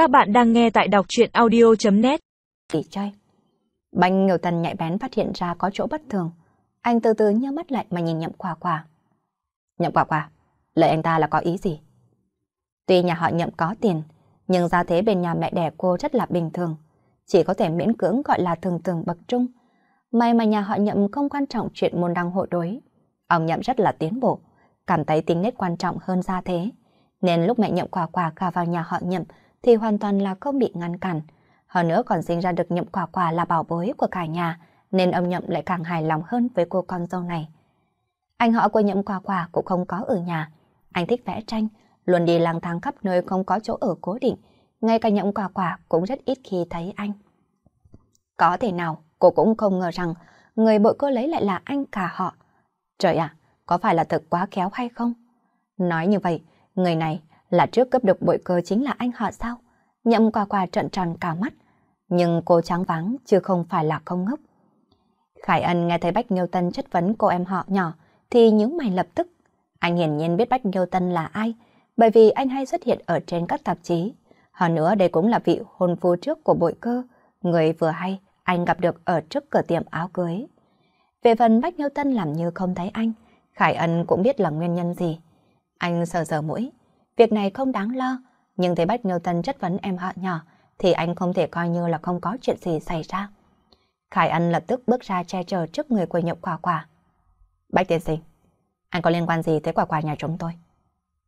Các bạn đang nghe tại đọc chuyện audio.net Nghỉ chơi. Banh Nghiêu thần nhạy bén phát hiện ra có chỗ bất thường. Anh từ từ nhớ mắt lại mà nhìn nhậm quả quả. Nhậm quả quả, lời anh ta là có ý gì? Tuy nhà họ nhậm có tiền, nhưng gia thế bên nhà mẹ đẻ cô rất là bình thường. Chỉ có thể miễn cưỡng gọi là thường thường bậc trung. May mà nhà họ nhậm không quan trọng chuyện môn đăng hộ đối. Ông nhậm rất là tiến bộ, cảm thấy tính nết quan trọng hơn gia thế. Nên lúc mẹ nhậm quả quả gà vào nhà họ nhậm thì hoàn toàn là không bị ngăn cản. Hơn nữa còn sinh ra được nhậm quả quả là bảo bối của cả nhà, nên ông nhậm lại càng hài lòng hơn với cô con dâu này. Anh họ của nhậm quả quả cũng không có ở nhà. Anh thích vẽ tranh, luôn đi lang thang khắp nơi không có chỗ ở cố định. Ngay cả nhậm quả quả cũng rất ít khi thấy anh. Có thể nào, cô cũng không ngờ rằng người bội cô lấy lại là anh cả họ. Trời ạ, có phải là thật quá khéo hay không? Nói như vậy, người này là trước cấp được bội cơ chính là anh họ sao? Nhậm qua qua trận tròn cả mắt. Nhưng cô trắng vắng chứ không phải là không ngốc. Khải Ân nghe thấy Bách Nghiêu Tân chất vấn cô em họ nhỏ thì những mày lập tức. Anh hiển nhiên biết Bách Nghiêu Tân là ai bởi vì anh hay xuất hiện ở trên các tạp chí. Hơn nữa đây cũng là vị hôn phu trước của bội cơ, người vừa hay anh gặp được ở trước cửa tiệm áo cưới. Về phần Bách Nghiêu Tân làm như không thấy anh, Khải Ân cũng biết là nguyên nhân gì. Anh sờ sờ mũi, việc này không đáng lo, nhưng thấy Bách Nghiêu Tân chất vấn em họ nhỏ thì anh không thể coi như là không có chuyện gì xảy ra. Khải Ân lập tức bước ra che chở trước người của nhậu quả quả. Bách tiên sinh, anh có liên quan gì tới quả quả nhà chúng tôi?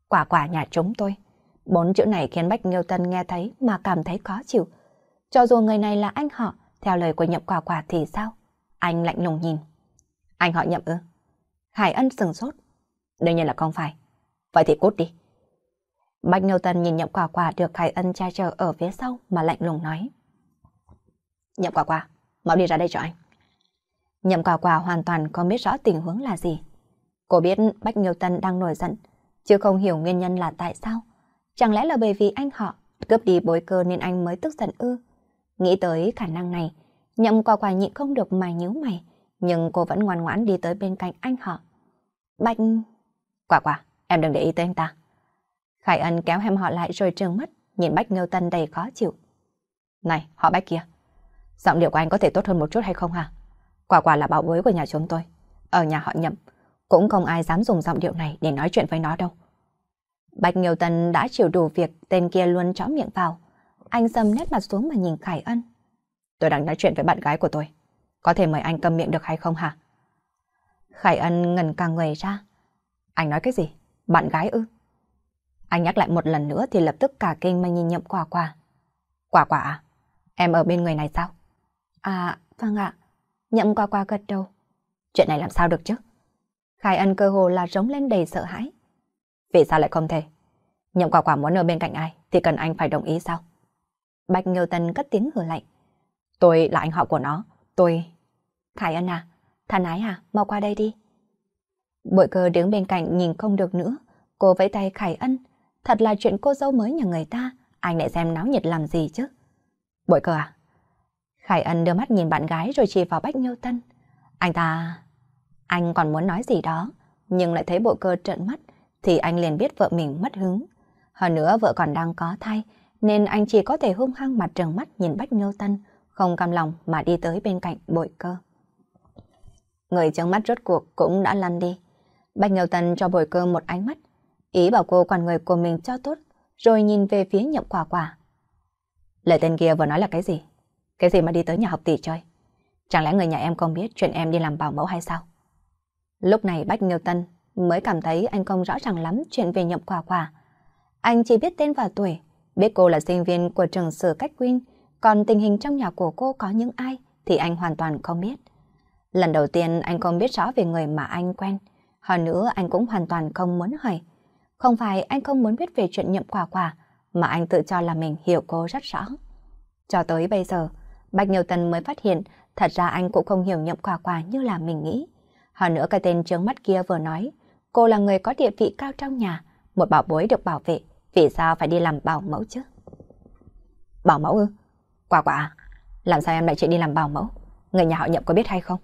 Quả quả nhà chúng tôi. Bốn chữ này khiến Bách Nghiêu Tân nghe thấy mà cảm thấy khó chịu. Cho dù người này là anh họ, theo lời của nhậm quả quả thì sao? Anh lạnh lùng nhìn. Anh họ nhậm ư? Hải Ân sừng sốt. Đương nhiên là không phải. Vậy thì cút đi. Bạch Nghiêu Tần nhìn nhậm quả quả được Hải Ân che chở ở phía sau mà lạnh lùng nói. Nhậm quả quả, mau đi ra đây cho anh. Nhậm quả quả hoàn toàn không biết rõ tình huống là gì. Cô biết Bách Nghiêu Tần đang nổi giận, chứ không hiểu nguyên nhân là tại sao. Chẳng lẽ là bởi vì anh họ cướp đi bối cơ nên anh mới tức giận ư? Nghĩ tới khả năng này, nhậm quả quả nhịn không được mày nhíu mày, nhưng cô vẫn ngoan ngoãn đi tới bên cạnh anh họ. Bạch, Quả quả, em đừng để ý tới anh ta. Khải Ân kéo hem họ lại rồi trừng mắt, nhìn Bách Ngưu Tân đầy khó chịu. Này, họ Bách kia, giọng điệu của anh có thể tốt hơn một chút hay không hả? Quả quả là bảo bối của nhà chúng tôi. Ở nhà họ nhậm, cũng không ai dám dùng giọng điệu này để nói chuyện với nó đâu. Bạch Nghiêu Tân đã chịu đủ việc tên kia luôn chó miệng vào. Anh dầm nét mặt xuống mà nhìn Khải Ân. Tôi đang nói chuyện với bạn gái của tôi. Có thể mời anh cầm miệng được hay không hả? Khải Ân ngần càng người ra. Anh nói cái gì? Bạn gái ư? Anh nhắc lại một lần nữa thì lập tức cả kinh mà nhìn nhậm quả quả. Quả quả à? Em ở bên người này sao? À, vâng ạ. Nhậm quả quả gật đầu. Chuyện này làm sao được chứ? Khải Ân cơ hồ là rống lên đầy sợ hãi. Vì sao lại không thể? Nhậm quả quả muốn ở bên cạnh ai thì cần anh phải đồng ý sao? Bạch Nghiêu Tân cất tiếng hừ lạnh. Tôi là anh họ của nó. Tôi... Khải Ân à, thân ái à, mau qua đây đi. Bội cơ đứng bên cạnh nhìn không được nữa. Cô vẫy tay Khải Ân. Thật là chuyện cô dâu mới nhà người ta. Anh lại xem náo nhiệt làm gì chứ? Bội cơ à? Khải Ân đưa mắt nhìn bạn gái rồi chỉ vào Bách Nhiêu Tân. Anh ta... Anh còn muốn nói gì đó, nhưng lại thấy bộ cơ trợn mắt, thì anh liền biết vợ mình mất hứng. Hơn nữa vợ còn đang có thai, nên anh chỉ có thể hung hăng mặt trừng mắt nhìn Bách Nhiêu Tân, không cam lòng mà đi tới bên cạnh bội cơ. Người trắng mắt rốt cuộc cũng đã lăn đi. Bách Nhiêu Tân cho bội cơ một ánh mắt, ý bảo cô quản người của mình cho tốt, rồi nhìn về phía nhậm quả quả. Lời tên kia vừa nói là cái gì? Cái gì mà đi tới nhà học tỷ chơi? Chẳng lẽ người nhà em không biết chuyện em đi làm bảo mẫu hay sao? Lúc này Bách Nghiêu Tân mới cảm thấy anh không rõ ràng lắm chuyện về nhậm quả quả. Anh chỉ biết tên và tuổi, biết cô là sinh viên của trường sử cách quyên, còn tình hình trong nhà của cô có những ai thì anh hoàn toàn không biết. Lần đầu tiên anh không biết rõ về người mà anh quen, hơn nữa anh cũng hoàn toàn không muốn hỏi. Không phải anh không muốn biết về chuyện nhậm quả quả, mà anh tự cho là mình hiểu cô rất rõ. Cho tới bây giờ, Bạch nhiều Tân mới phát hiện thật ra anh cũng không hiểu nhậm quả quả như là mình nghĩ. Hơn nữa cái tên trướng mắt kia vừa nói, cô là người có địa vị cao trong nhà, một bảo bối được bảo vệ, vì sao phải đi làm bảo mẫu chứ? Bảo mẫu ư? Quả quả, làm sao em lại chạy đi làm bảo mẫu? Người nhà họ nhậm có biết hay không?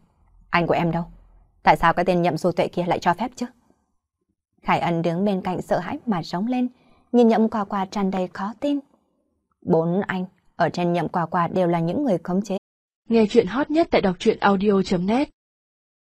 Anh của em đâu? Tại sao cái tên nhậm du tuệ kia lại cho phép chứ? Khải Ân đứng bên cạnh sợ hãi mà rống lên, nhìn nhậm quà quà tràn đầy khó tin. Bốn anh ở trên nhậm quà quà đều là những người khống chế. Nghe chuyện hot nhất tại đọc truyện audio.net